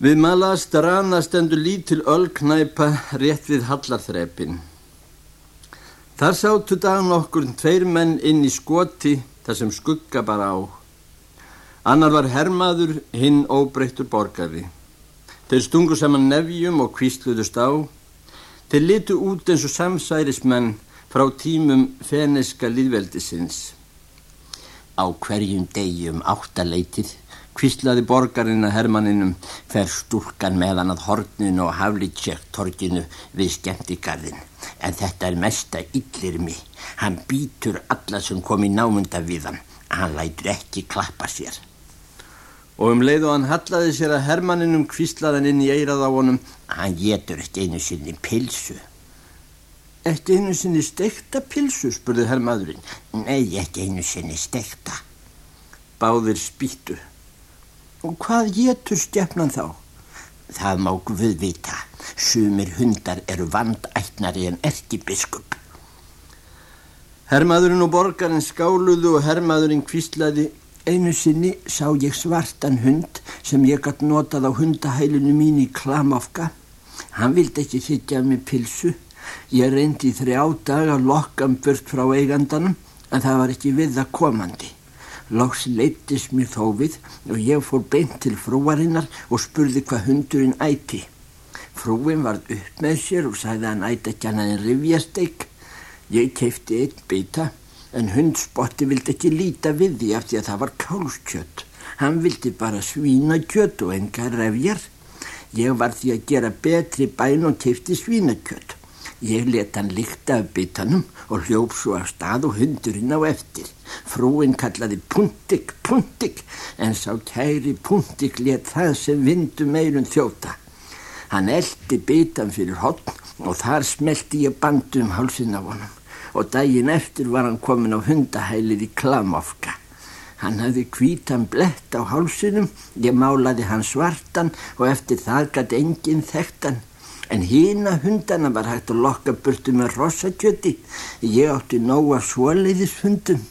Við malast rana stendur lítil öllknæpa rétt við hallarþrepin. Þar sáttu dagun okkur tveir menn inn í skoti þar sem skugga bara á. Annar var hermaður, hinn óbreyttur borgari. Þeir stungu saman nefjum og kvísluðust á. Þeir litu út eins og samsærismenn frá tímum feniska líðveldisins. Á hverjum degjum áttaleitið kvíslaði borgarinn að hermaninum fer stúlkan meðan að horninu og haflitsjækt torginu við skemmtigarðin. En þetta er mesta yllirmi. Hann býtur alla sem kom í námunda við hann. Hann lætur ekki klappa sér. Og um leið og hann hallaði sér að hermaninum kvíslaðan inn í eirað á honum. Hann getur eftir einu sinni pilsu. Eftir einu sinni stekta pilsu, spurði herrmaðurinn. Nei, ekki einu sinni stekta. Báðir spýttu. Og hvað getur stjafnan þá? Það má Guð vita. Sumir hundar eru vandætnari en erkibiskup. Hermaðurinn og borgarinn skáluðu og hermaðurinn kvíslaði Einu sinni sá ég svartan hund sem ég gætt notað á hundahælinu mín í Klamofka. Hann vildi ekki þittja með pilsu. Ég reyndi þrjá dag að lokka um burt frá eigandanum en það var ekki við það komandi. Lóks leittist mér þó við og ég fór beint til frúarinnar og spurði hvað hundurinn æti. Frúin varð upp með sér og sagði að hann æti ekki hann aðeins rivjasteik. Ég keipti einn bytta en hundspotti vildi ekki líta við því af því að það var kálskjött. Hann vildi bara svínakjött og enga revjar. Ég var því að gera betri bæn og keipti svínakjött. Ég let hann líkta af byttanum og hljóf svo af stað og hundurinn á eftir. Frúin kallaði puntik, puntik, en sá kæri puntik let það sem vindu meirun þjóta. Hann eldi byttan fyrir hotn og þar smelti ég bandu um hálsin af honum og daginn eftir var hann komin á hundahælið í Klamofka. Hann hafði kvítan blett á hálsinum, ég málaði hann svartan og eftir það gæti enginn þekktan en hína hundana var hægt að lokka burtu með rossakjöti. Ég átti nóga svoleiðis hundum.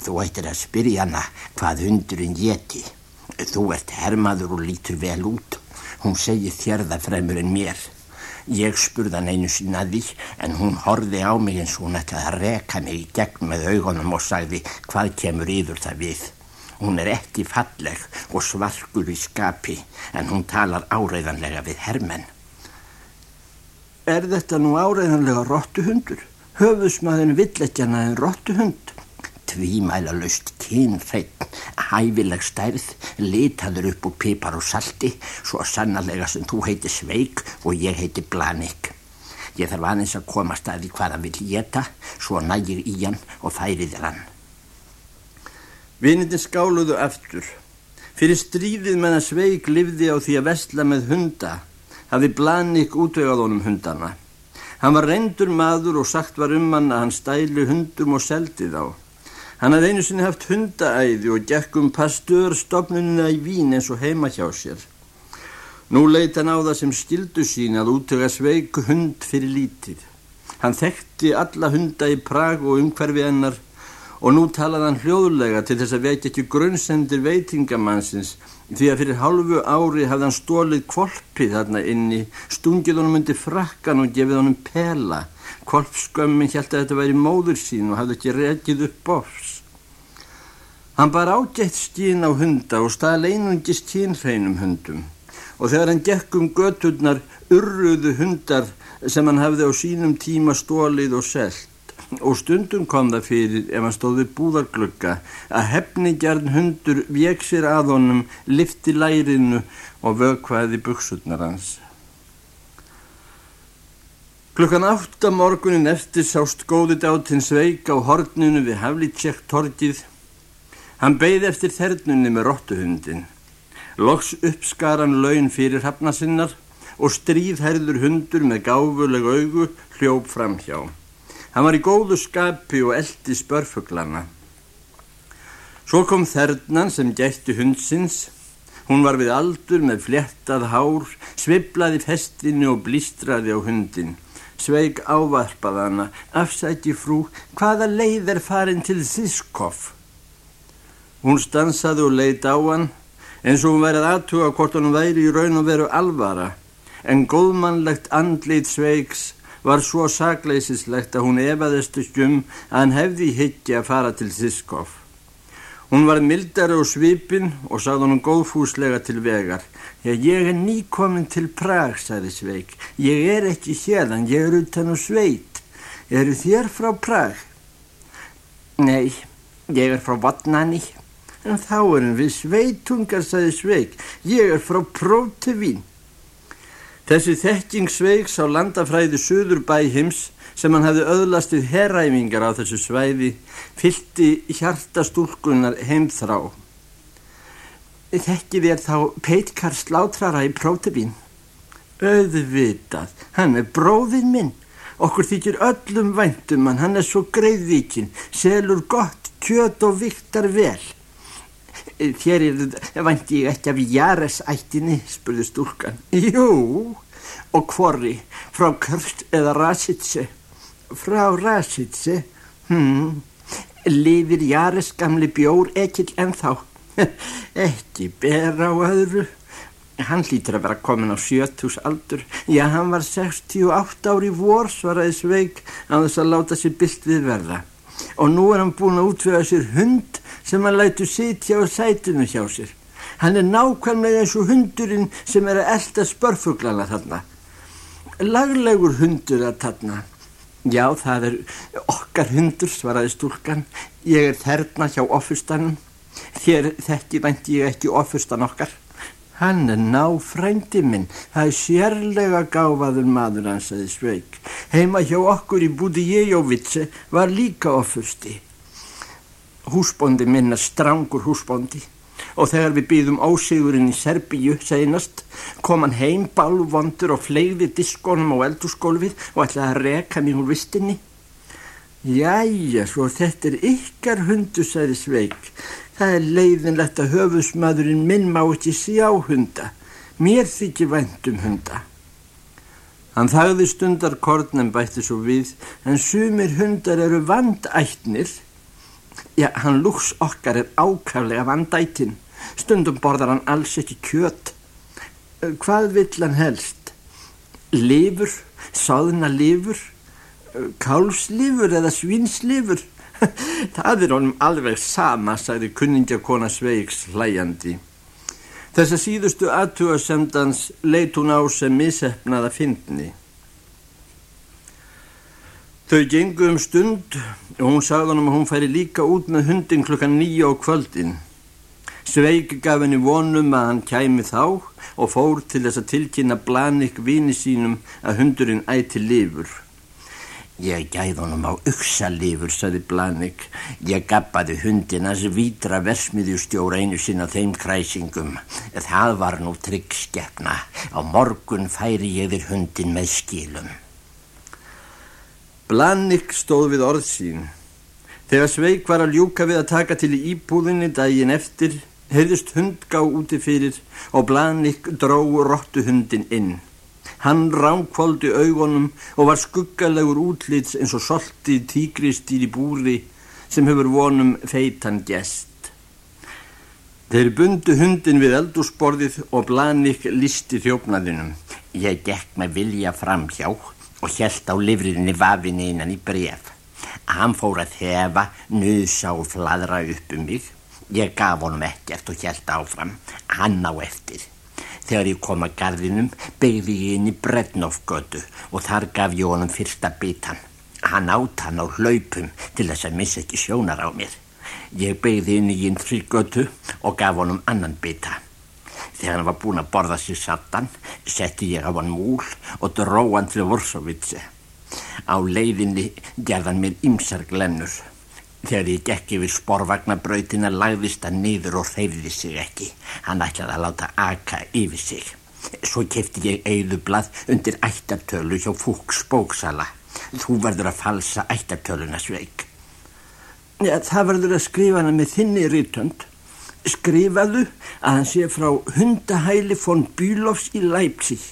Þú ættir að spyrja hana hvað hundurinn geti. Þú ert hermaður og lítur vel út. Hún segir þér það fremur en mér. Ég spurði hann einu sína því en hún horfi á mig eins og hún ætlaði að reka mig í gegn með augunum og sagði hvað kemur yfir það við. Hún er ekki falleg og svarkur í skapi en hún talar áreiðanlega við hermenn. Er þetta nú áreiðanlega róttuhundur? Höfusmaðin vill ekki hana en róttuhund? Tvímæla laust kynfreitt, hæfileg stærð, litaður upp úr pipar og salti, svo sannarlega sem þú heiti Sveig og ég heiti Blanik. Ég þarf aðeins að koma staði hvað hann vil geta, svo nægir í hann og færi þér hann. Vinindin skáluðu aftur. Fyrir stríðið menna Sveig livði á því að vestla með hunda hafði Blanik útvegað honum hundana. Hann var reyndur maður og sagt var um hann að hann stæli hundum og seldi þá. Hann hafði einu sinni haft hundaæði og gekk um pastörstofnunina í Vín eins og heima hjá sér. Nú leita hann á það sem skildu sín að útvega sveiku hund fyrir lítið. Hann þekkti alla hunda í Prag og umhverfi hennar og nú talaði hann hljóðlega til þess að vekja ekki grunnsendir veitingamannsins því að fyrir hálfu ári hafði hann stólið kvolpið þarna inni, stungið honum undir frakkan og gefið honum pela. Kvolpskömmin held að þetta væri móður sín og hafði ekki rekið upp bors. Hann bar ágætt skín á hunda og stað leinungist kínhreinum hundum og þegar hann gekk um göturnar urruðu hundar sem hann hafði á sínum tíma stólið og selt og stundum kom það fyrir ef hann stóði búðarglugga að hefningjarn hundur vek sér að honum, lifti lærinu og vökvaði buksurnar hans. Klukkan átta morgunin eftir sást góði dátinn sveik á horninu við Havlitsjekk torgið. Hann beigði eftir þernunni með róttuhundin. Loks uppskaran laun fyrir hafna sinnar og stríðherður hundur með gáfuleg augu hljóf fram hjá. Hann var í góðu skapi og eldi spörfuglana. Svo kom þernan sem gætti hundsins. Hún var við aldur með flettað hár, sviblaði festinu og blístraði á hundin. Sveig ávarpað hana, afsætti frú, hvaða leið er farin til Þiskov? Hún stansaði og leiði á hann, eins og hún værið aðtuga hvort hann væri í raun og veru alvara, en góðmannlegt andlit sveiks var svo sagleysislegt að hún efaðist um að hann hefði higgja að fara til Siskov. Hún var mildari á svipin og sagði hann góðfúslega til vegar. Ég er nýkomin til Prag, sagði Sveig. Ég er ekki hérðan, ég er utan á sveit. Eru þér frá Prag? Nei, ég er frá Vatnani. En þá erum við sveitungar, sagði Sveig. Ég er frá Prótevín. Þessi þekking Sveigs á landafræði Suður bæhims sem hann hefði öðlastið herræfingar á þessu svæði fylti hjartastúlkunar heimþrá. Þekki þér þá Peitkar slátrara í Prótebín? Öðvitað, hann er bróðinn minn. Okkur þykir öllum væntum hann, hann er svo greiðvíkin, selur gott, kjöt og viktar vel. Þér er vænti ég ekki af Jares ættinni, spurði stúlkan. Jú, og hvorri, frá Kurt eða Rasitse? Frá Rasitse? Hm, lifir Jares gamli bjór ekkil ennþá? Ekki ber á öðru. Hann hlýtur að vera komin á 70 aldur. Já, hann var 68 ári vor, svaraði Sveig, að þess að láta sér byllt við verða. Og nú er hann búin að útvöða sér hund sem hann lætu sitja á sætunu hjá sér. Hann er nákvæmlega eins og hundurinn sem er að elda spörfuglana þarna. Laglegur hundur að þarna. Já, það er okkar hundur, svaraði stúlkan. Ég er þerna hjá offustanum. Þér þekki vænt ég ekki offustan okkar. Hann er ná frændi minn. Það er sérlega gáfaður maður, ansaði Sveig. Heima hjá okkur í búti Jejovitse var líka offusti. Húsbóndi minn er strangur húsbóndi og þegar við býðum ósigurinn í Serbíu seinast kom hann heim bálvondur og fleiði diskonum á eldurskólfið og ætlaði að reka mér úr vistinni. Jæja, svo þetta er ykkar hundu, sagði Sveig. Það er leiðinlegt að höfusmaðurinn minn má ekki sjá hunda. Mér þykir vendum hunda. Hann þagði stundar kornum bætti svo við, en sumir hundar eru vandætnir. Já, hann lúks okkar er ákaflega vandætin. Stundum borðar hann alls ekki kjöt. Hvað vill hann helst? Livur, sáðuna livur, kálslifur eða svinslifur? Það er honum alveg sama, sagði kunningjakona Sveigs hlæjandi. Þessa síðustu aðtugasemdans leit hún á sem missefnaða fyndni. Þau gengu um stund og hún sagði hann að hún færi líka út með hundin klukkan nýja á kvöldin. Sveig gaf henni vonum að hann kæmi þá og fór til þess að tilkynna Blanik vini sínum að hundurinn æti lifur. Ég gæð honum á uksalifur, saði Blanik. Ég gappaði hundinans vítra versmiðjustjóra einu sinna þeim kræsingum. Það var nú tryggskeppna. Á morgun færi ég þér hundin með skilum. Blanik stóð við orð sín. Þegar Sveig var að ljúka við að taka til í íbúðinni daginn eftir, heyrðist hundgá úti fyrir og Blanik dró róttu hundin inn. Hann ránkvóldi augunum og var skuggalegur útlits eins og solti tígristýr í búri sem hefur vonum feitan gest. Þeir bundu hundin við eldúsborðið og Blanik listi þjófnaðinum. Ég gekk með vilja framhjá og hjælt á livrinni vafinni innan í bref. Hann fór að hefa, nusa og fladra upp um mig. Ég gaf honum ekkert og hjælt áfram. Hann á eftir. Þegar ég kom að gardinum beigði ég inn í Brednofgötu og þar gaf ég honum fyrsta bitan. Hann átt hann á hlaupum til þess að missa ekki sjónar á mér. Ég beigði inn í Indrigötu og gaf honum annan bita. Þegar hann var búin að borða sér sattan, setti ég á hann múl og dró hann til Vorsovitsi. Á leiðinni gerðan mér ymsar glennur. Þegar ég gekk yfir sporvagnabrautina lagðist hann niður og hreyfði sig ekki. Hann ætlaði að láta aka yfir sig. Svo kefti ég eigðublað undir ættartölu hjá Fúks bóksala. Þú verður að falsa ættartöluna sveik. Ja, það verður að skrifa hana með þinni rítönd. Skrifaðu að hann sé frá hundahæli von Bílofs í Leipzig.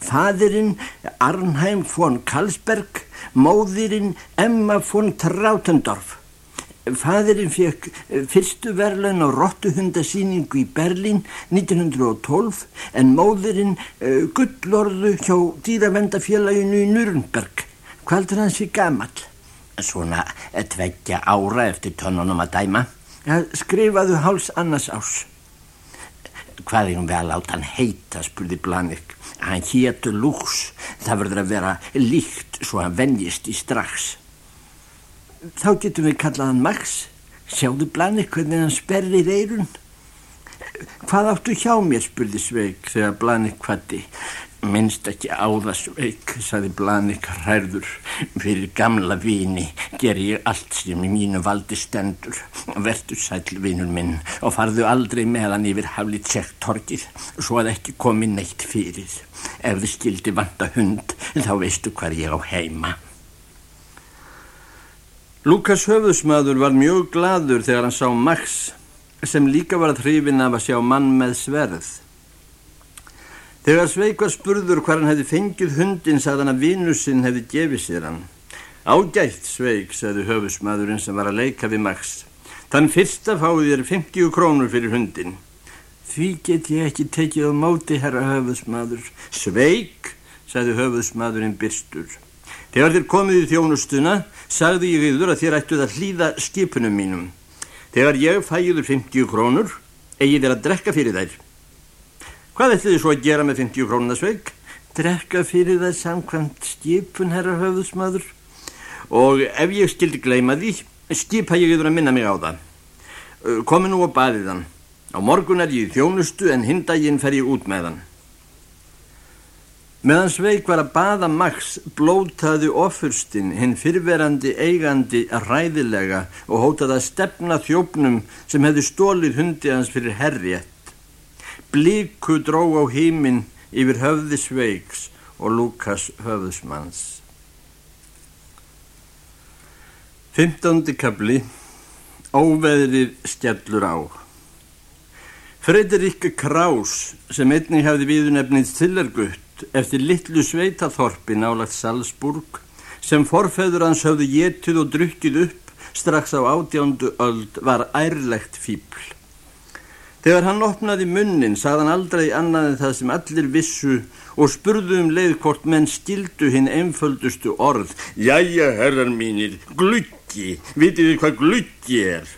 Fadurinn Arnheim von Karlsberg, móðurinn Emma von Trautendorf. Fadurinn fekk eh, fyrstu verðlan á rottuhundasýningu í Berlín 1912 en móðurinn uh, gullorðu hjá dýravendafélaginu í Nürnberg. Hvað er hans í gamal? Svona tveggja ára eftir tónunum að dæma. Ja, skrifaðu háls annars ás. Hvað er hún vel átt hann heita, spurði Blanik. Hann héttu lúks. Það verður að vera líkt svo hann venjist í strax. Þá getum við kallað hann Max. Sjáðu Blanik hvernig hann sperrir eirun. Hvað áttu hjá mér, spurði Sveig þegar Blanik kvatti. Minnst ekki á það Sveig, saði Blanik hærður. Fyrir gamla vini ger ég allt sem í mínu valdi stendur. Vertu sæl vinur minn og farðu aldrei meðan yfir haflið sekt torkið svo að ekki komi neitt fyrir. Ef þið skildi vanda hund þá veistu hvað ég á heima. Lukas höfðusmaður var mjög gladur þegar hann sá Max sem líka var að hrifin af að sjá mann með sverð. Þegar Sveig var spurður hvað hann hefði fengið hundin sagði hann að vinusinn hefði gefið sér hann. Ágætt Sveig, sagði höfðusmaðurinn sem var að leika við Max. Þann fyrsta fáið þér 50 krónur fyrir hundin. Því get ég ekki tekið á móti, herra höfðusmaður. Sveig, sagði höfðusmaðurinn byrstur. Þegar þér komið í þjónustuna sagði ég yfir að þér ættuð að hlýða skipunum mínum. Þegar ég fæður 50 krónur, eigi þér að drekka fyrir þær. Hvað ættu þið svo að gera með 50 krónuna sveig? Drekka fyrir þær samkvæmt skipun, herra höfðusmaður. Og ef ég skildi gleima því, skipa ég yfir að minna mig á það. Komi nú á baðiðan. Á morgun er ég í þjónustu en hindaginn fer ég út með hann. Meðan Sveig var að baða Max blótaði ofurstinn hinn fyrverandi eigandi ræðilega og hótaði að stefna þjófnum sem hefði stólið hundi hans fyrir herriett. Blíku dró á híminn yfir höfði Sveigs og Lukas höfðusmanns. 15. kabli Óveðrið skellur á Frederik Kraus sem einnig hefði viðunefnið Tillergutt eftir litlu sveitaþorpi nálagt Salzburg sem forfeður hans höfðu getið og drukkið upp strax á átjándu öld var ærlegt fíbl. Þegar hann opnaði munnin sagðan aldrei annað en það sem allir vissu og spurðu um leið hvort menn skildu hinn einföldustu orð. Jæja, herrar mínir, gluggi, vitið þið hvað gluggi er?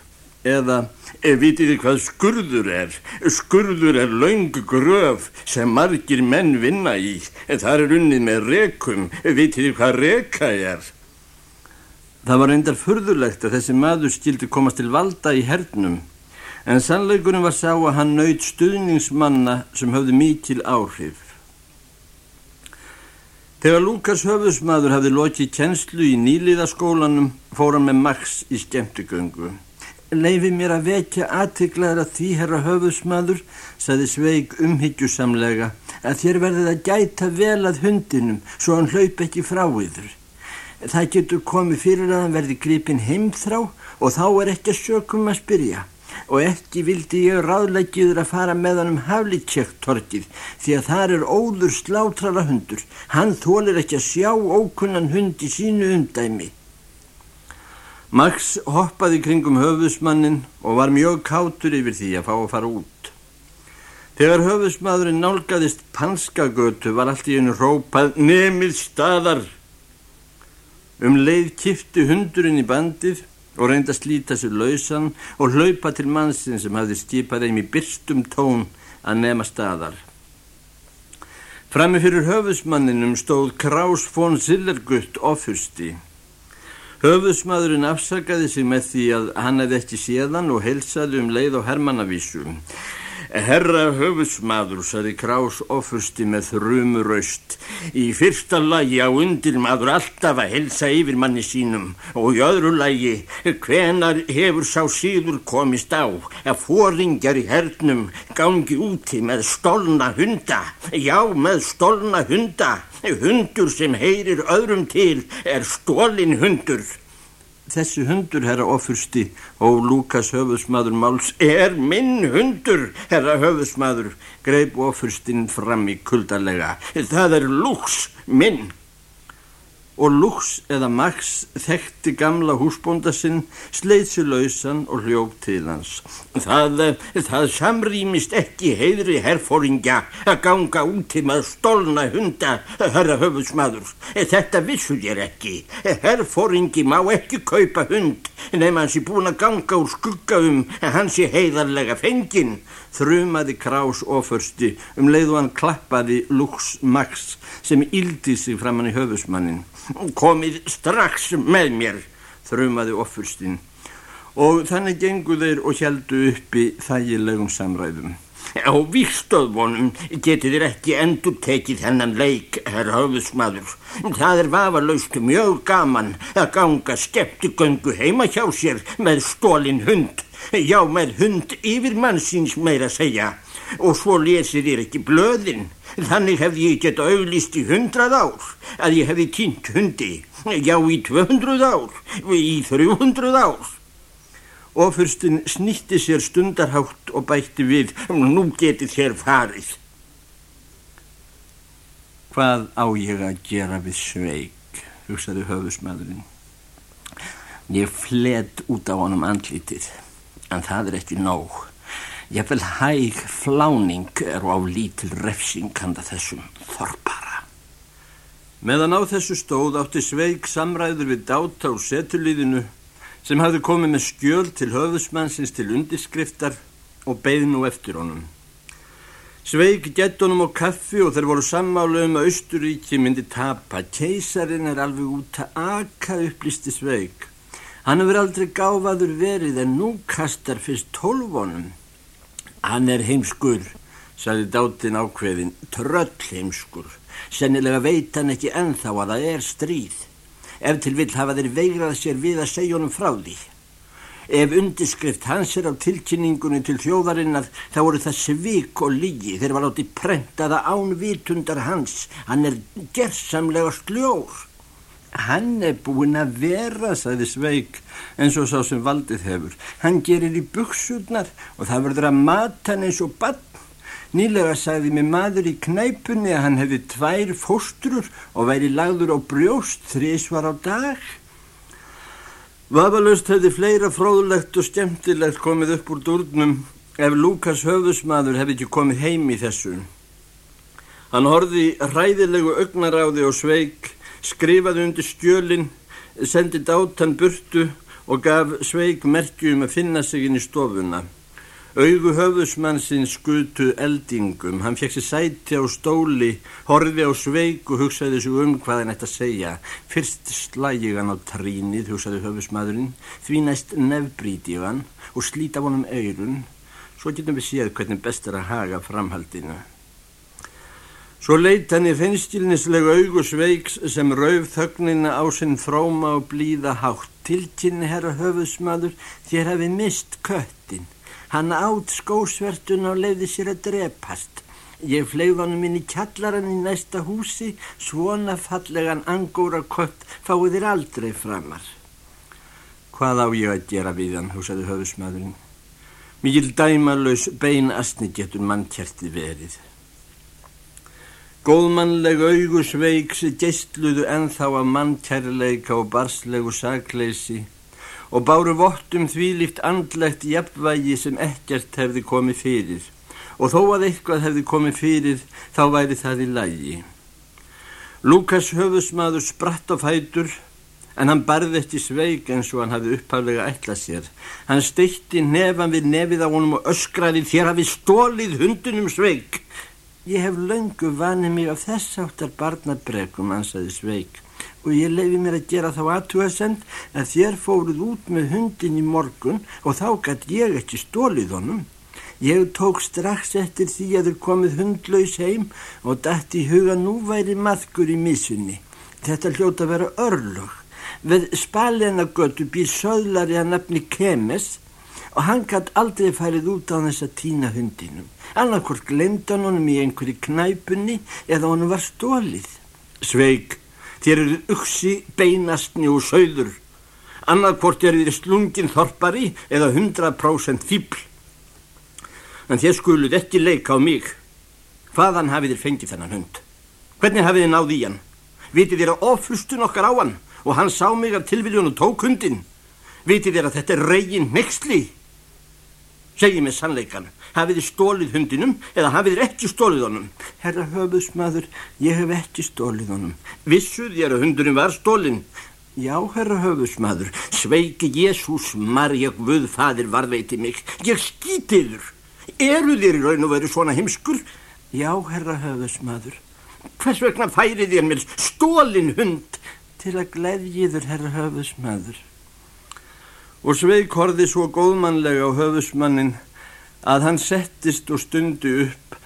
Eða E, vitið þið hvað skurður er? Skurður er laung gröf sem margir menn vinna í. Það er unnið með rekum. Vitið þið hvað reka er? Það var reyndar furðulegt að þessi maður skildi komast til valda í hernum. En sannleikunum var sá að hann naut stuðningsmanna sem höfði mikil áhrif. Þegar Lukas höfðusmaður hafði lokið kjenslu í nýliðaskólanum fór hann með Max í skemmtugöngu. Leifi mér að vekja aðtiklaður að því herra höfusmaður, saði Sveig umhyggjusamlega, að þér verðið að gæta vel að hundinum svo hann hlaup ekki frá yður. Það getur komið fyrir að hann verði gripin heimþrá og þá er ekki að sökum að spyrja. Og ekki vildi ég ráðleggjiður að fara með hann um haflitsjöktorkið því að þar er óður slátrara hundur. Hann þólir ekki að sjá ókunnan hund í sínu undæmi. Max hoppaði kringum höfusmannin og var mjög kátur yfir því að fá að fara út. Þegar höfusmadurinn nálgæðist panskagötu var allt í hennu rópað nemið staðar. Um leið kifti hundurinn í bandið og reyndi að slíta sér lausan og hlaupa til mannsinn sem hafði skipað þeim í byrstum tón að nema staðar. Frammi fyrir höfusmanninum stóð Krás von Sillergutt ofursti. Höfusmaðurinn afsakaði sig með því að hann hefði ekki séðan og helsaði um leið á Hermannavísum. Herra höfusmaður, saði Krás ofursti með þrjumuraust. Í fyrsta lagi á undir maður alltaf að helsa yfir manni sínum og í öðru lagi hvenar hefur sá síður komist á að fóringjar í hernum gangi úti með stolna hunda. Já, með stolna hunda. Hundur sem heyrir öðrum til er stólin hundur. Þessi hundur, herra ofursti, og Lukas höfusmaður máls, er minn hundur, herra höfusmaður, greip ofurstinn fram í kuldalega. Það er lúks minn. Og Lux eða Max þekkti gamla húsbónda sinn, sleið sér lausan og hljók til hans. Það, það samrýmist ekki heidri herfóringja að ganga úti með stólna hunda, herra höfusmaður. Þetta vissu ég ekki. Herfóringi má ekki kaupa hund nema hans er búin að ganga úr skugga um hans er heiðarlega fenginn. Þrumaði krás oförsti um leið og hann klappaði Lux Max sem íldi sig framann í höfusmannin. Komið strax með mér, þrumaði ofurstinn og þannig gengu þeir og heldu uppi þægilegum samræðum. Á vikstöðvonum getið þér ekki endur tekið hennan leik, herr höfðusmaður. Það er vafalaust mjög gaman að ganga skeptigöngu heima hjá sér með stólin hund. Já, með hund yfir mannsins meira segja. Og svo lesir þér ekki blöðin. Þannig hefði ég gett auðlist í hundrað ár að ég hefði týnt hundi. Já, í 200 ár, í 300 ár. Og fyrstinn snýtti sér stundarhátt og bætti við, nú getið þér farið. Hvað á ég að gera við sveik, hugsaði höfusmaðurinn. Ég fled út á honum andlítið, en það er ekki nóg. Ég vil hæg fláning er á lítil refsing handa þessum þorpara. Meðan á þessu stóð átti Sveig samræður við dáta á setulíðinu sem hafði komið með skjöl til höfusmannsins til undiskriftar og beð nú eftir honum. Sveig gett honum á kaffi og þeir voru sammálu um að Östuríki myndi tapa. Keisarin er alveg út að aka upplýsti Sveig. Hann hefur aldrei gáfaður verið en nú kastar fyrst tólvonum. Hann er heimskur, sagði dátin ákveðin, tröll heimskur. Sennilega veit hann ekki enþá að það er stríð. Ef til vill hafa þeir veigrað sér við að segja honum frá því. Ef undirskrift hans er á tilkynningunni til þjóðarinnar þá voru það svik og lígi. Þeir var átti prentaða án vitundar hans. Hann er gerðsamlega sljór. Hann er búinn að vera, sagði Sveig, eins og sá sem valdið hefur. Hann gerir í buksutnar og það verður að mata hann eins og bann. Nýlega sagði mig maður í knæpunni að hann hefði tvær fóstrur og væri lagður á brjóst þrísvar á dag. Vafalust hefði fleira fróðlegt og skemmtilegt komið upp úr durnum ef Lukas höfðusmaður hefði ekki komið heim í þessu. Hann horfi ræðilegu augnaráði og Sveig skrifaði undir skjölinn, sendi dátan burtu og gaf sveig merkjum að finna sig inn í stofuna. Augu höfðusmannsinn skutu eldingum, hann fekk sér sæti á stóli, horfi á sveig og hugsaði sig um hvað hann ætti að segja. Fyrst slægi hann á trínið, hugsaði höfðusmaðurinn, því næst nefnbríti hann og slíti af honum auðrun, svo getum við séð hvernig best er að haga framhaldinu. Svo leitt henni finnskilnislegu augusveiks sem rauf þögnina á sinn fróma og blíða hátt. Tilkynni herra höfusmaður þér hafi mist köttin. Hann átt skósvertun og leiði sér að drepast. Ég fleið honum inn í kjallaran í næsta húsi, svona fallegan angóra kött fáið þér aldrei framar. Hvað á ég að gera við hann, húsaði höfusmaðurinn. Mikið dæmalauðs beinastni getur mannkjerti verið. Góðmannleg augusveiks geistluðu enþá af mannkærleika og barslegu sakleysi og báru vottum þvílikt andlegt jafnvægi sem ekkert hefði komið fyrir og þó að eitthvað hefði komið fyrir þá væri það í lægi. Lukas höfusmaður spratt á fætur en hann barði eftir sveik eins og hann hafði upphaflega ætlað sér. Hann steitti nefan við nefið á honum og öskraði þér hafi stólið hundunum sveik. Ég hef löngu vanið mig af þess áttar barnabrekum, ansaði Sveig, og ég leiði mér að gera þá aðtúasend að þér fóruð út með hundin í morgun og þá gætt ég ekki stólið honum. Ég tók strax eftir því að þér komið hundlaus heim og dætt í huga nú væri maðgur í misunni. Þetta hljóta að vera örlög. Við spalenagötu býr söðlari að nafni Kemes og hann gætt aldrei farið út á þess að týna hundinum annarkort glemdan honum í einhverju knæpunni eða honum var stólið. Sveig, þér eru uksi, beinastni og söður. Annarkort er þér slungin þorpari eða 100% fíbl. En þér skuluð ekki leika á mig. Hvaðan hafið þér fengið þennan hund? Hvernig hafið þið náð í hann? Vitið þér að oflustun okkar á hann og hann sá mig af tilviljun og tók hundin. Vitið þér að þetta er reygin nexli? Segji mig sannleikan, hafið þið stólið hundinum eða hafið þið ekki stólið honum? Herra höfusmaður, ég hef ekki stólið honum. Vissuð þér að hundurinn var stólinn? Já, herra höfusmaður. Sveiki Jésús, Marja Guðfadir varveiti mig. Ég skýtiður. Eru þér í raun og veru svona heimskur? Já, herra höfusmaður. Hvers vegna færið þér mér stólin hund? Til að gleðjiður, herra höfusmaður. Og Sveig horði svo góðmannlega á höfusmannin að hann settist og stundi upp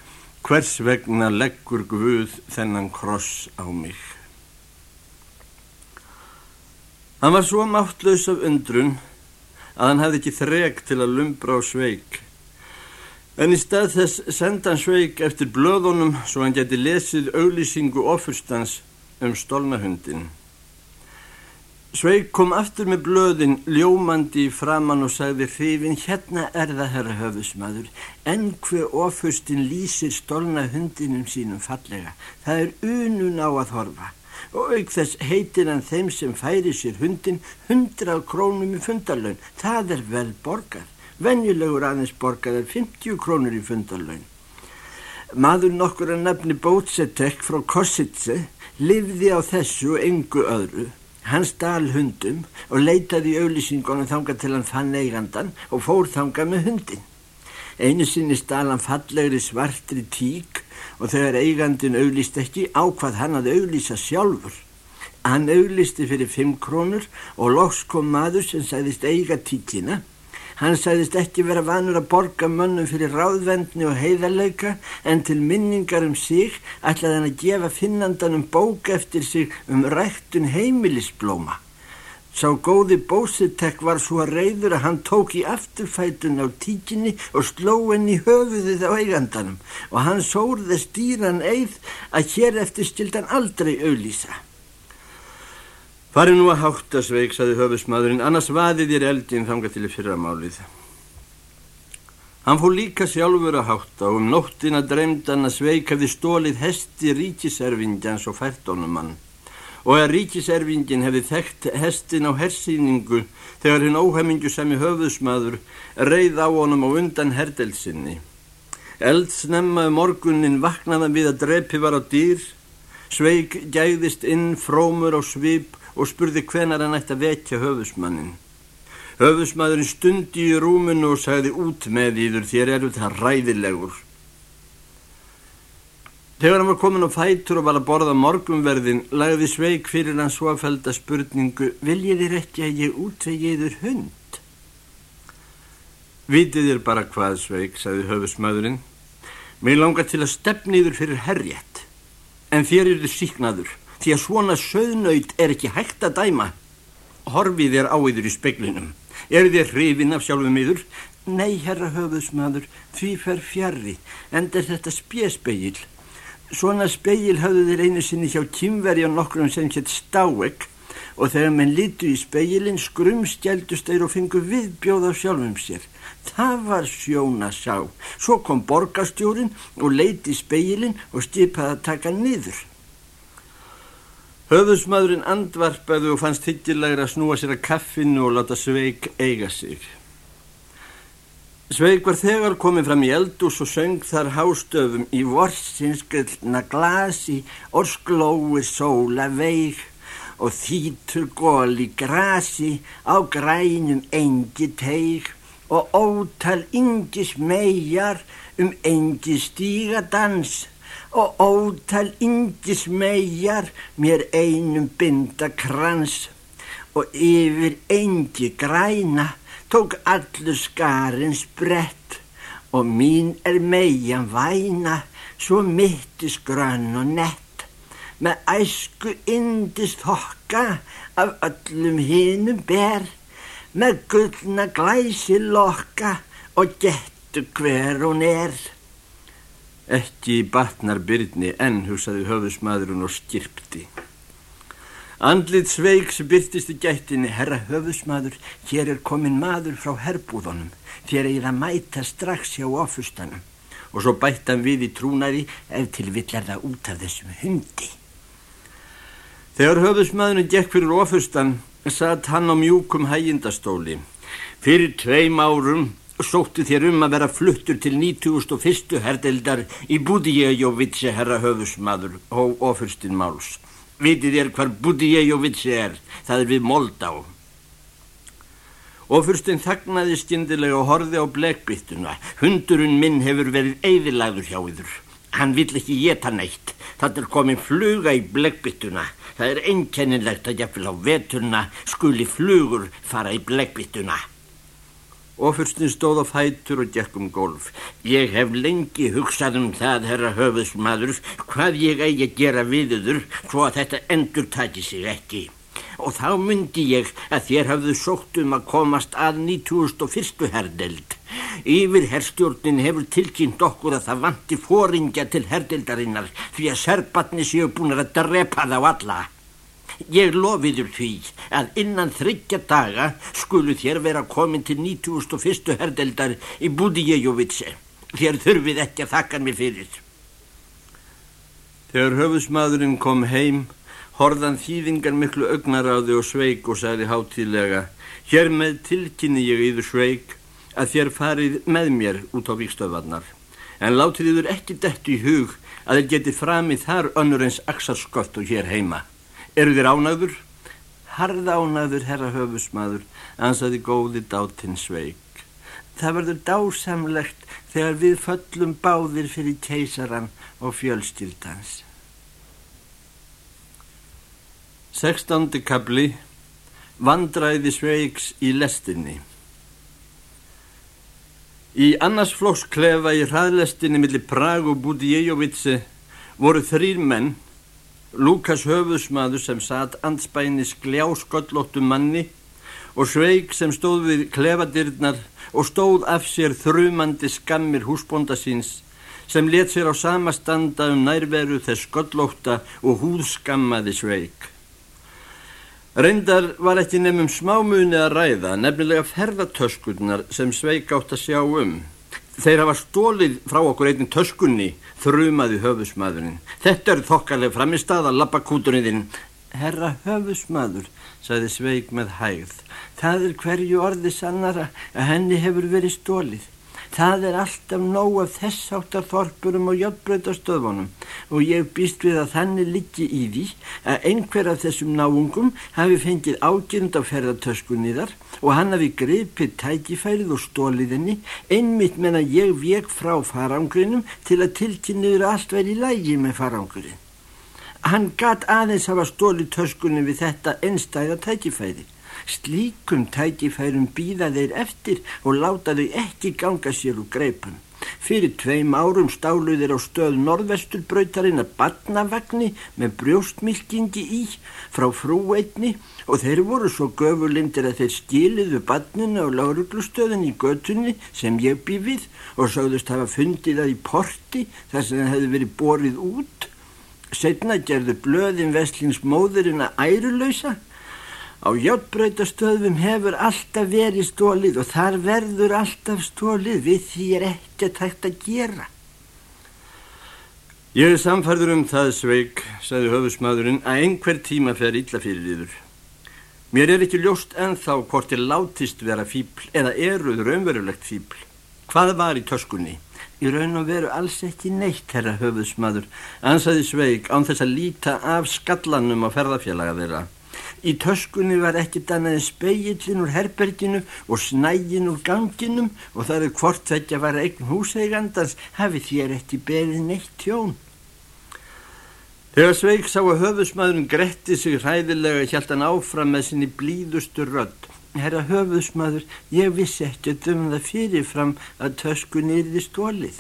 hvers vegna leggur Guð þennan kross á mig. Hann var svo máttlaus af undrun að hann hefði ekki þreg til að lumbra á Sveig. En í stað þess senda hann sveik eftir blöðunum svo hann geti lesið auglýsingu ofurstans um stolnahundin. Sveik kom aftur með blöðin ljómandi í framann og sagði hrifin hérna er það herra höfusmaður en hver ofurstin lýsir stolnahundinum sínum fallega. Það er unun á að horfa og auk þess heitir hann þeim sem færi sér hundin hundra krónum í fundarlaun. Það er vel borgað. Venjulegur aðeins borgaðar 50 krónur í fundarlaun. Maður nokkur að nafni Bótsetek frá Kossitse livði á þessu og engu öðru. Hann stál hundum og leitaði auðlýsingunum þanga til hann fann eigandan og fór þanga með hundin. Einu sinni stál hann fallegri svartri tík og þegar eigandin auðlýst ekki ákvað hann að auðlýsa sjálfur. Hann auðlýsti fyrir 5 krónur og loks kom maður sem sæðist eiga tíkina Hann sæðist ekki vera vanur að borga mönnum fyrir ráðvendni og heiðarleika en til minningar um sig ætlaði hann að gefa finnandanum bók eftir sig um ræktun heimilisblóma. Sá góði bósitek var svo að reyður að hann tók í afturfætun á tíkinni og sló henni höfuðið á eigandanum og hann sórði stýran eið að hér eftir stildan aldrei auðlýsa. Fari nú að hátta sveik, saði höfusmaðurinn, annars vaði þér eldin þanga til í fyrramálið. Hann fór líka sjálfur að hátta og um nóttina dreymdan að sveik hefði stólið hesti ríkiserfingjans og færtónumann og að ríkiserfingin hefði þekkt hestin á hersýningu þegar hinn óhemmingu sami höfusmaður reið á honum á undan herdelsinni. Eldsnemma um morgunin vaknaðan við að drepi var á dýr, sveik gæðist inn frómur á svip og spurði hvenar hann ætti að vekja höfusmannin. Höfusmaðurinn stundi í rúmunu og sagði út með íður þér eru það ræðilegur. Þegar hann var komin á fætur og var að borða morgumverðin lagði Sveig fyrir hann svofelda spurningu Viljið þér ekki að ég útvegiður hund? Vitið þér bara hvað Sveig, sagði höfusmaðurinn. Mér langar til að stefniður fyrir herjett en þér eru síknaður því að svona söðnaut er ekki hægt að dæma. Horfið þér á yður í speklinum. Er þér hrifin af sjálfum yður? Nei, herra höfusmaður, því fer fjari, end er þetta spjespegil. Svona spegil hafðu þér einu sinni hjá kýmveri og nokkrum sem hétt Stáegg og þegar menn litu í speilin skrumstjældust þeir og fengu viðbjóð á sjálfum sér. Það var sjón að sjá. Svo kom borgastjórin og leiti í speilin og stipaði að taka niður. Höfðusmaðurinn andvarpaði og fannst hyggilegra að snúa sér að kaffinu og láta Sveig eiga sig. Sveig var þegar komið fram í eldús og söng þar hástöfum í vorsinskildna glasi, orsklói sóla veig og þýtur gól í grasi á grænum engi teig og ótal yngis megar um engi stíga dans og ótal yngis megar mér einum binda krans. Og yfir engi græna tók allur skarinn sprett. Og mín er megan væna svo mittis grönn og nett. Með æsku indist hokka af öllum hinum ber. Með gullna glæsi lokka og getur hver hún er Ekki batnar byrni enn, hugsaði höfusmaðurinn og skirpti. Andlið sveiks byrtist í gættinni, herra höfusmaður, hér er komin maður frá herbúðunum, þér er að mæta strax hjá ofustanum. Og svo bættan við í trúnari ef til vill er það út af þessum hundi. Þegar höfðusmaðurinn gekk fyrir ofustan satt hann á mjúkum hægindastóli. Fyrir tveim árum sóttu þér um að vera fluttur til 91. herdeldar í Budijejóvitsi herra höfðusmaður og ofurstin máls. Vitið þér hvar Budijejóvitsi er? Það er við Moldá. Ofurstin þagnaði skindilega og horfi á blekbyttuna. Hundurinn minn hefur verið eðilagður hjá yður. Hann vill ekki geta neitt. Er komin fluga í bleggbyttuna. Það er einkennilegt að jafnvel á veturna skuli flugur fara í bleggbyttuna. Ofurstin stóð á fætur og gekk um golf. Ég hef lengi hugsað um það, herra höfðsmaður, hvað ég eigi að gera viðuður svo að þetta endur taki sig ekki og þá myndi ég að þér hafðu sótt um að komast að 1901. herdeld. Yfir herstjórnin hefur tilkynnt okkur að það vanti fóringja til herdeldarinnar því að serbatni séu búin að drepa þá alla. Ég lofiður því að innan þryggja daga skulu þér vera komin til 1901. herdeldar í Budijejóvitsi. Þér þurfið ekki að þakka mér fyrir. Þegar höfusmaðurinn kom heim horðan þýðingar miklu augnaráði og sveik og sagði hátíðlega hér með tilkynni ég yfir sveik að þér farið með mér út á vikstöðvarnar en látið yfir ekki dett í hug að þér geti framið þar önnur eins axarskott og hér heima eru þér ánaður? Harð ánaður, herra höfusmaður ansaði góði dátinn sveik það verður dásamlegt þegar við föllum báðir fyrir keisaran og fjölstildans 16. kabli Vandræði sveiks í lestinni Í annars flóks klefa í hraðlestinni millir Prag og Budijejovitsi voru þrýr menn Lukas höfusmaður sem satt anspænis gljáskollóttum manni og sveik sem stóð við klefadirnar og stóð af sér þrumandi skammir húsbónda síns sem let sér á sama standa um nærveru þess skollótta og húðskammaði sveik. Reyndar var ekki nefnum smámuni að ræða, nefnilega ferðartöskurnar sem sveik átt að sjá um. Þeir hafa stólið frá okkur einnig töskunni, þrumaði höfusmaðurinn. Þetta er þokkarlega framist að lappa kúturinn. Herra höfusmaður, saði sveik með hægð. Það er hverju orði sannara að henni hefur verið stólið. Það er alltaf nóg af þess áttar þorpurum og játbreytastöðunum og ég býst við að þannig liggi í því að einhver af þessum náungum hafi fengið ágjörnd á ferðartöskunni þar og hann hafi greipið tækifærið og stóliðinni einmitt menn að ég vek frá farangrinum til að tilkynniður allt verið í lægi með farangrin. Hann gatt aðeins hafa stólið töskunni við þetta einstæða tækifærið. Slíkum tækifærum býða þeir eftir og láta þau ekki ganga sér úr greipum. Fyrir tveim árum stálu þeir á stöð norðvesturbröytarinn að badnavagni með brjóstmilkingi í frá frúveitni og þeir voru svo göfulindir að þeir skiliðu badninu á lauruglustöðin í götunni sem ég bý við og sáðust hafa fundið það í porti þar sem það hefði verið borið út. Setna gerðu blöðin vestlings móðurinn að ærulöysa Á hjáttbröytastöðum hefur alltaf verið stólið og þar verður alltaf stólið við því er ekkert hægt að gera. Ég er samfærður um það, Sveig, sagði höfusmaðurinn, að einhver tíma fer illa fyrir yfir. Mér er ekki ljóst ennþá hvort ég látist vera fíbl eða eruð raunverulegt fíbl. Hvað var í töskunni? Í raun og veru alls ekki neitt, herra höfusmaður, ansaði Sveig án þess að líta af skallanum á ferðarfélaga þeirra. Í töskunni var ekkit annað en speillin úr herberginu og snægin úr ganginum og það er hvort þetta var eign húseigandans hafi þér ekki berið neitt tjón. Þegar Sveig sá að höfusmaðurinn gretti sig hræðilega hjælt hann áfram með sinni blíðustu rödd. Herra höfusmaður, ég vissi ekki um það fyrirfram að töskunni er því stólið.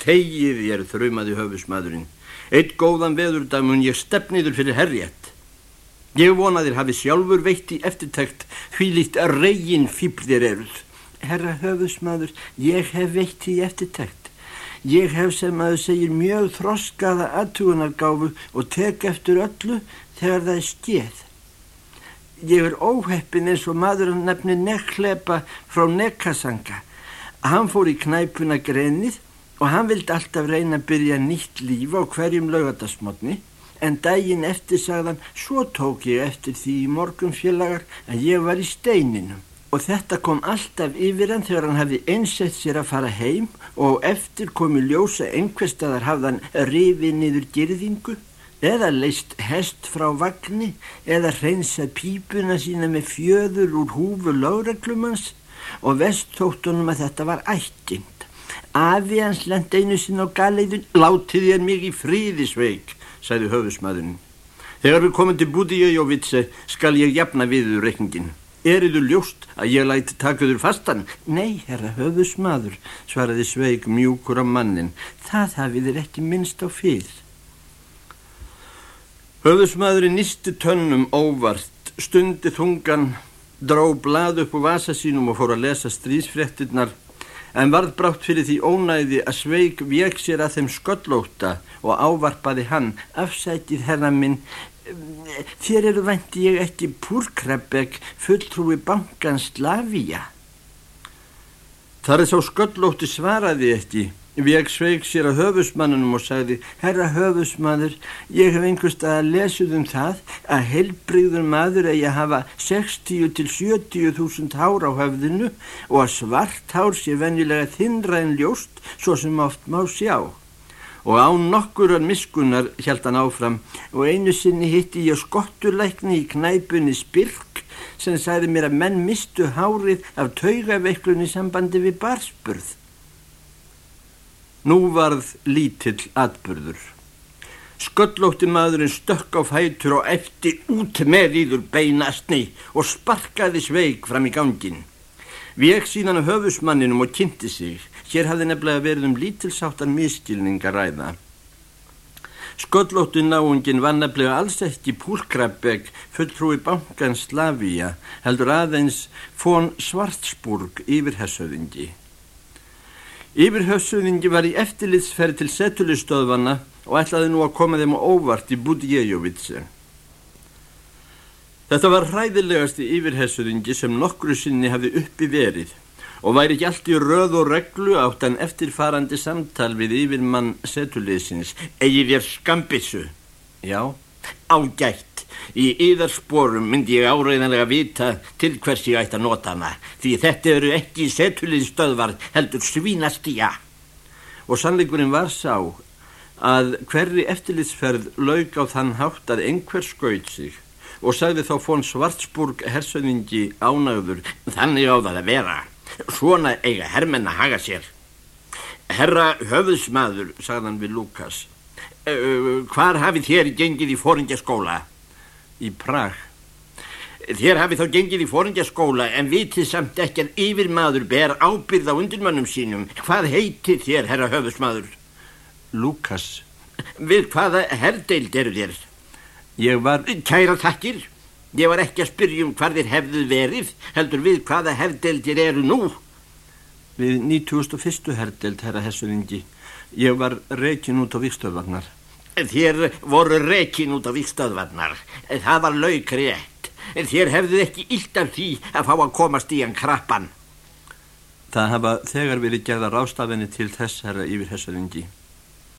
Þegið ég er þraumaði höfusmaðurinn. Eitt góðan veðurdamun ég stefniður fyrir herjætt. Ég vona þér hafi sjálfur veitt í eftirtækt því líkt að reygin fýblir eruð. Herra höfusmaður, ég hef veitt í eftirtækt. Ég hef sem að þau segir mjög þroskaða aðtugunargáfu og tek eftir öllu þegar það er skeið. Ég er óheppin eins og maður að nefni nekklepa frá nekkasanga. Hann fór í knæpuna grenið og hann vildi alltaf reyna að byrja nýtt líf á hverjum laugadasmotni en daginn eftir sagðan, svo tók ég eftir því í morgun félagar að ég var í steininum. Og þetta kom alltaf yfir hann þegar hann hafði einsett sér að fara heim og eftir komi ljósa einhverstaðar hafðan rifið niður girðingu eða leist hest frá vagnni eða hreinsa pípuna sína með fjöður úr húfu láreglumans og vest tóttunum að þetta var ætting. Afi hans lendi einu sinn á galeiðun, látið ég mig í fríðisveik, sagði höfusmaðurinn. Þegar við komum til Budíjóvitse skal ég jafna viður reikningin. Eriðu ljóst að ég læti takaður fastan? Nei, herra höfusmaður, svaraði sveik mjúkur á mannin. Það hafið þér ekki minnst á fyrr. Höfusmaðurinn nýsti tönnum óvart, stundi þungan, dró blad upp á vasa sínum og fór að lesa stríðsfrettinnar en varð brátt fyrir því ónæði að sveik vek sér að þeim sköllóta og ávarpaði hann afsætið herra minn þér eru vænti ég ekki púrkrabek fulltrúi bankans Slavia Þar er þá sköllóti svaraði ekki Veg sveik sér að höfusmannunum og sagði Herra höfusmaður, ég hef einhverstað að lesuð um það að helbriður maður eigi að hafa 60 til 70 þúsund hár á höfðinu og að svart hár sé vennilega þindra en ljóst svo sem oft má sjá. Og á nokkurar miskunnar held hann áfram og einu sinni hitti ég skottuleikni í knæpunni Spirk sem sagði mér að menn mistu hárið af taugaveiklunni sambandi við barspurð. Nú varð lítill atbyrður. Sköllótti maðurinn stökk á fætur og eftir út með íður beinastni og sparkaði sveig fram í gangin. Vég síðan af höfusmanninum og kynnti sig. Hér hafði nefnilega verið um lítilsáttan miskilninga ræða. Sköllótti náungin var nefnilega alls ekki púlkrabeg fulltrúi bankan Slavíja heldur aðeins fón Svartsburg yfir hessöðingi. Yfirhauðsuðingi var í eftirlitsferð til setulistöðvanna og ætlaði nú að koma þeim á óvart í Budjejovitse. Þetta var hræðilegasti yfirhauðsuðingi sem nokkru sinni hafði uppi verið og væri ekki allt í röð og reglu áttan eftirfarandi samtal við yfirmann setulisins. Egi þér skambissu? Já, ágætt. Í yðarsporum myndi ég áreiðanlega vita til hvers ég ætti að nota hana því þetta eru ekki setulið stöðvar heldur svínastía. Og sannleikurinn var sá að hverri eftirlitsferð laug á þann hátt að einhver skaut sig og sagði þá fón Svartsburg hersöðingi ánægður þannig á það að vera. Svona eiga hermenn að haga sér. Herra höfðsmaður, sagðan við Lukas, hvar hafið þér gengið í fóringjaskóla? Í Prag. Þér hafi þá gengið í fóringjaskóla en vitið samt ekki að yfirmaður ber ábyrð á undirmannum sínum. Hvað heiti þér, herra höfusmaður? Lukas. Við hvaða herdeild eru þér? Ég var... Kæra takkir. Ég var ekki að spyrja um hvað þér hefðu verið, heldur við hvaða herdeildir eru nú? Við 91. herdeild, herra hessuðingi. Ég var reikin út á vikstöðvagnar. Þér voru rekin út af ístöðvarnar. Það var laukrétt. Þér hefðu ekki illt af því að fá að komast í hann krappan. Það hafa þegar verið gerða rástafinni til þess herra yfir hessuðingi.